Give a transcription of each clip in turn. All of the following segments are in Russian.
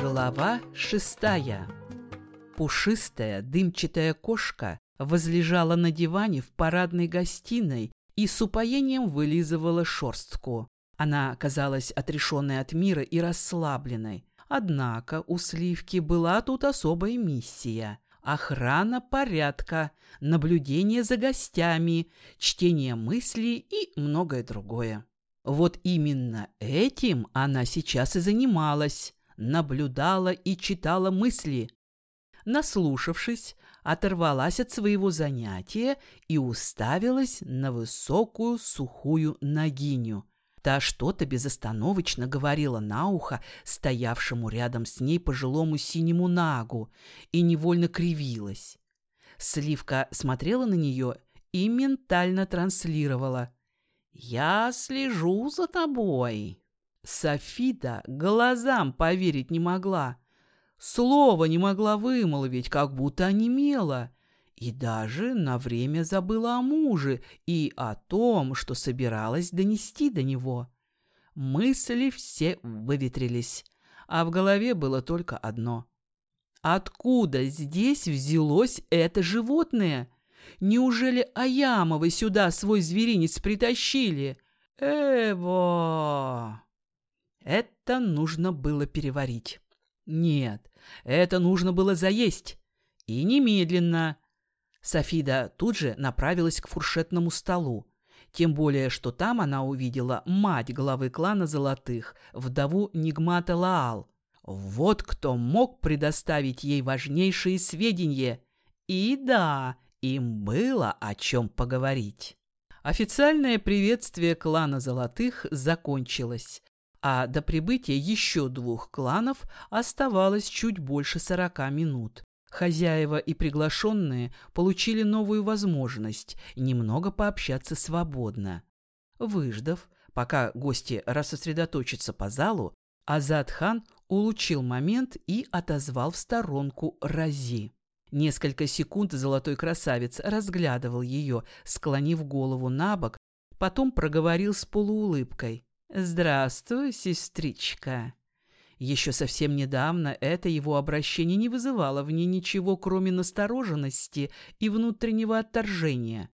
Глава шестая Пушистая дымчатая кошка возлежала на диване в парадной гостиной и с упоением вылизывала шерстку. Она казалась отрешенной от мира и расслабленной. Однако у Сливки была тут особая миссия – охрана порядка, наблюдение за гостями, чтение мыслей и многое другое. Вот именно этим она сейчас и занималась, наблюдала и читала мысли. Наслушавшись, оторвалась от своего занятия и уставилась на высокую сухую ногиню. Та что-то безостановочно говорила на ухо стоявшему рядом с ней пожилому синему нагу и невольно кривилась. Сливка смотрела на нее и ментально транслировала – «Я слежу за тобой». Софида глазам поверить не могла. Слова не могла вымолвить, как будто онемела. И даже на время забыла о муже и о том, что собиралась донести до него. Мысли все выветрились, а в голове было только одно. Откуда здесь взялось это животное? Неужели Аямовы сюда свой зверинец притащили? Эво! Это нужно было переварить. Нет, это нужно было заесть. И немедленно. Софида тут же направилась к фуршетному столу. Тем более, что там она увидела мать главы клана Золотых, вдову Нигмата Лаал. Вот кто мог предоставить ей важнейшие сведения. И да, им было о чем поговорить. Официальное приветствие клана Золотых закончилось, а до прибытия еще двух кланов оставалось чуть больше сорока минут. Хозяева и приглашенные получили новую возможность немного пообщаться свободно. Выждав, пока гости рассосредоточатся по залу, Азад-хан улучил момент и отозвал в сторонку Рази. Несколько секунд золотой красавец разглядывал ее, склонив голову на бок, потом проговорил с полуулыбкой. «Здравствуй, сестричка». Еще совсем недавно это его обращение не вызывало в ней ничего, кроме настороженности и внутреннего отторжения.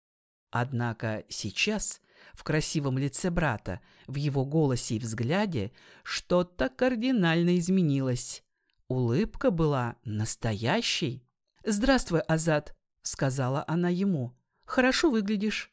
Однако сейчас в красивом лице брата, в его голосе и взгляде что-то кардинально изменилось. Улыбка была настоящей. «Здравствуй, Азат», — сказала она ему. «Хорошо выглядишь».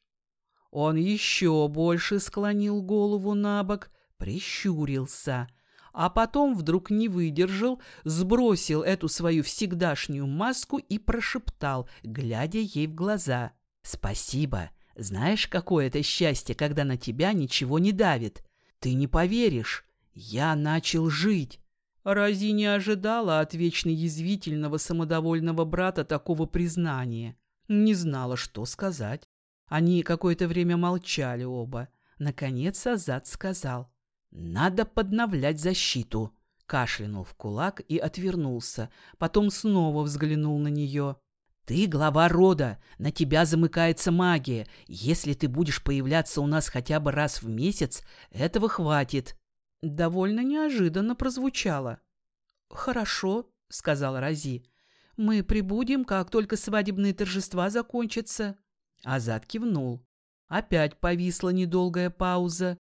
Он еще больше склонил голову на бок, прищурился, а потом вдруг не выдержал, сбросил эту свою всегдашнюю маску и прошептал, глядя ей в глаза. «Спасибо. Знаешь, какое это счастье, когда на тебя ничего не давит? Ты не поверишь. Я начал жить». Рази не ожидала от вечно язвительного самодовольного брата такого признания. Не знала, что сказать. Они какое-то время молчали оба. Наконец Азат сказал. «Надо подновлять защиту». Кашлянул в кулак и отвернулся. Потом снова взглянул на нее. «Ты глава рода, на тебя замыкается магия. Если ты будешь появляться у нас хотя бы раз в месяц, этого хватит довольно неожиданно прозвучало. «Хорошо», — сказал Рази. «Мы прибудем, как только свадебные торжества закончатся». Азат кивнул. Опять повисла недолгая пауза.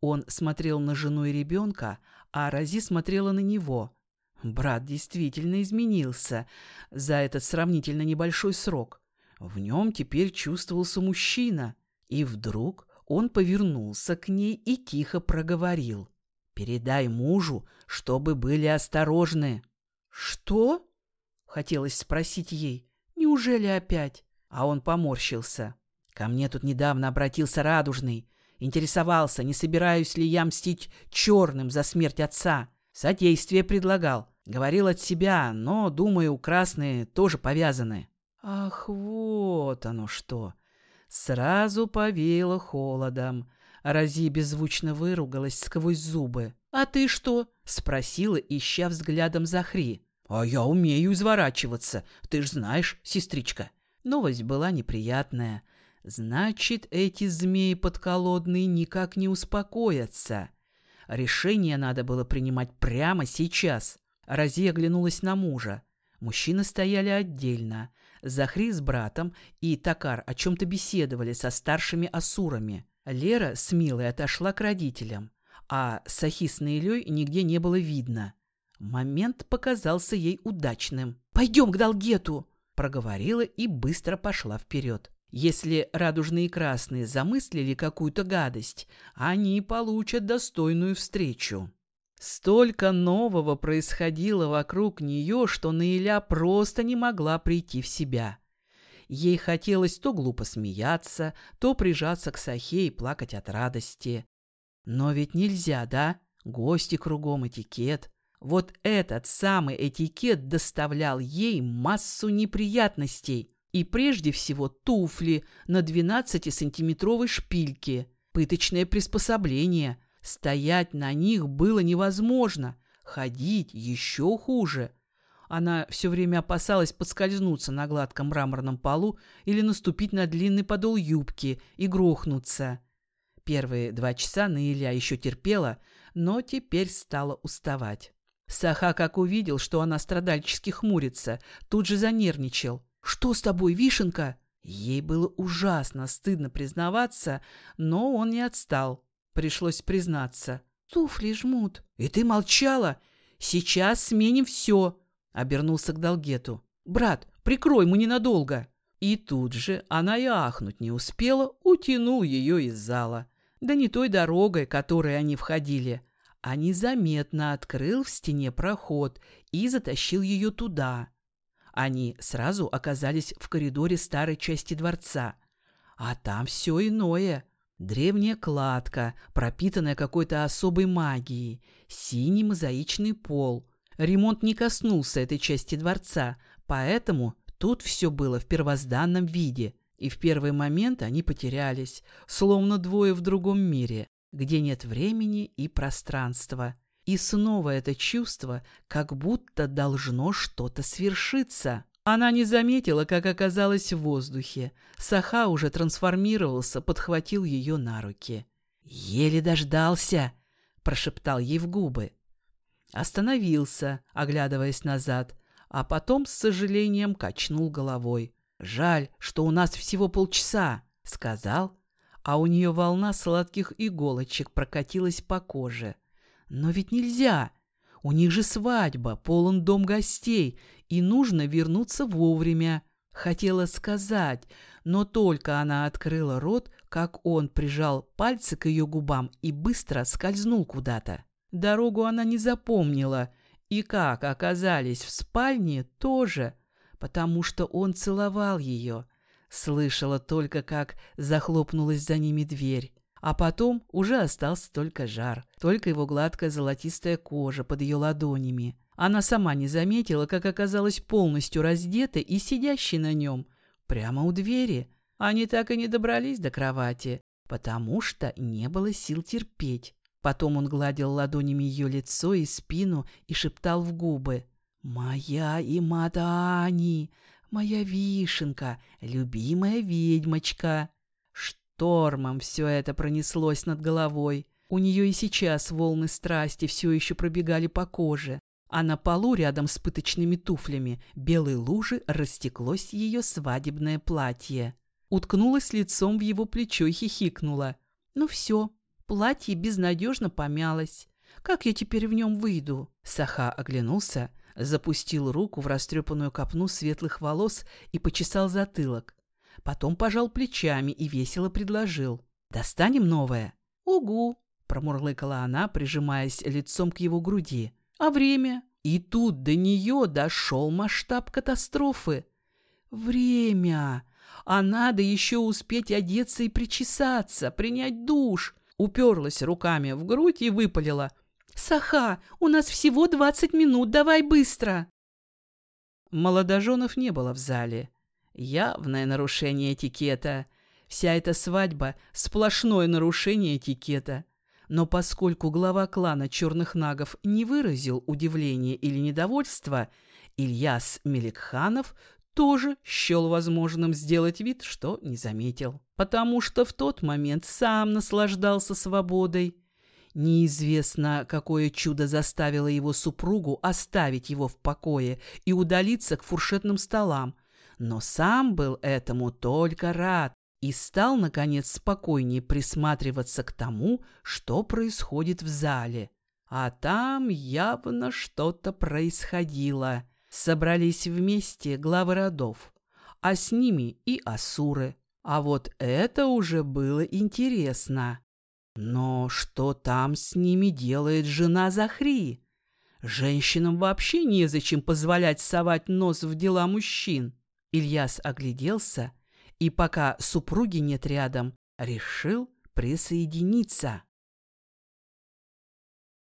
Он смотрел на жену и ребенка, а Рази смотрела на него. Брат действительно изменился за этот сравнительно небольшой срок. В нем теперь чувствовался мужчина. И вдруг он повернулся к ней и тихо проговорил. Передай мужу, чтобы были осторожны. Что? Хотелось спросить ей. Неужели опять? А он поморщился. Ко мне тут недавно обратился Радужный. Интересовался, не собираюсь ли я мстить черным за смерть отца. Содействие предлагал. Говорил от себя, но, думаю, красные тоже повязаны. Ах, вот оно что. Сразу повеяло холодом. Рази беззвучно выругалась сквозь зубы. «А ты что?» — спросила, ища взглядом Захри. «А я умею изворачиваться, ты ж знаешь, сестричка». Новость была неприятная. Значит, эти змеи подколодные никак не успокоятся. Решение надо было принимать прямо сейчас. Рази оглянулась на мужа. Мужчины стояли отдельно. Захри с братом и Такар о чем-то беседовали со старшими асурами. Лера с Милой отошла к родителям, а Сахи с Наилей нигде не было видно. Момент показался ей удачным. «Пойдем к Долгету!» – проговорила и быстро пошла вперед. Если радужные красные замыслили какую-то гадость, они получат достойную встречу. Столько нового происходило вокруг нее, что Наиля просто не могла прийти в себя. Ей хотелось то глупо смеяться, то прижаться к Сахе и плакать от радости. Но ведь нельзя, да? Гости кругом, этикет. Вот этот самый этикет доставлял ей массу неприятностей. И прежде всего туфли на 12-сантиметровой шпильке. Пыточное приспособление – Стоять на них было невозможно, ходить еще хуже. Она все время опасалась подскользнуться на гладком мраморном полу или наступить на длинный подол юбки и грохнуться. Первые два часа Наиля еще терпела, но теперь стала уставать. Саха, как увидел, что она страдальчески хмурится, тут же занервничал. «Что с тобой, вишенка?» Ей было ужасно стыдно признаваться, но он не отстал. Пришлось признаться. «Туфли жмут». «И ты молчала? Сейчас сменим все», — обернулся к Долгету. «Брат, прикрой, мы ненадолго». И тут же она и ахнуть не успела, утянул ее из зала. Да не той дорогой, которой они входили, а незаметно открыл в стене проход и затащил ее туда. Они сразу оказались в коридоре старой части дворца. А там все иное. Древняя кладка, пропитанная какой-то особой магией, синий мозаичный пол. Ремонт не коснулся этой части дворца, поэтому тут все было в первозданном виде. И в первый момент они потерялись, словно двое в другом мире, где нет времени и пространства. И снова это чувство, как будто должно что-то свершиться. Она не заметила, как оказалась в воздухе. Саха уже трансформировался, подхватил ее на руки. «Еле дождался!» – прошептал ей в губы. Остановился, оглядываясь назад, а потом с сожалением качнул головой. «Жаль, что у нас всего полчаса», — сказал, а у нее волна сладких иголочек прокатилась по коже. «Но ведь нельзя! У них же свадьба, полон дом гостей, и нужно вернуться вовремя. Хотела сказать, но только она открыла рот, как он прижал пальцы к ее губам и быстро скользнул куда-то. Дорогу она не запомнила, и как оказались в спальне тоже, потому что он целовал ее. Слышала только, как захлопнулась за ними дверь. А потом уже остался только жар, только его гладкая золотистая кожа под ее ладонями. Она сама не заметила, как оказалась полностью раздетой и сидящей на нем, прямо у двери. Они так и не добрались до кровати, потому что не было сил терпеть. Потом он гладил ладонями ее лицо и спину и шептал в губы. «Моя Имадани, моя вишенка, любимая ведьмочка». Штормом все это пронеслось над головой. У нее и сейчас волны страсти все еще пробегали по коже а на полу рядом с пыточными туфлями белой лужи растеклось ее свадебное платье. Уткнулась лицом в его плечо и хихикнула. «Ну все, платье безнадежно помялось. Как я теперь в нем выйду?» Саха оглянулся, запустил руку в растрепанную копну светлых волос и почесал затылок. Потом пожал плечами и весело предложил. «Достанем новое?» «Угу», — промурлыкала она, прижимаясь лицом к его груди. А время? И тут до нее дошел масштаб катастрофы. Время! А надо еще успеть одеться и причесаться, принять душ. Уперлась руками в грудь и выпалила. «Саха, у нас всего двадцать минут, давай быстро!» Молодоженов не было в зале. Явное нарушение этикета. Вся эта свадьба — сплошное нарушение этикета. Но поскольку глава клана черных нагов не выразил удивления или недовольства, Ильяс Меликханов тоже счел возможным сделать вид, что не заметил. Потому что в тот момент сам наслаждался свободой. Неизвестно, какое чудо заставило его супругу оставить его в покое и удалиться к фуршетным столам, но сам был этому только рад и стал, наконец, спокойнее присматриваться к тому, что происходит в зале. А там явно что-то происходило. Собрались вместе главы родов, а с ними и асуры. А вот это уже было интересно. Но что там с ними делает жена Захри? Женщинам вообще незачем позволять совать нос в дела мужчин. Ильяс огляделся и, пока супруги нет рядом, решил присоединиться.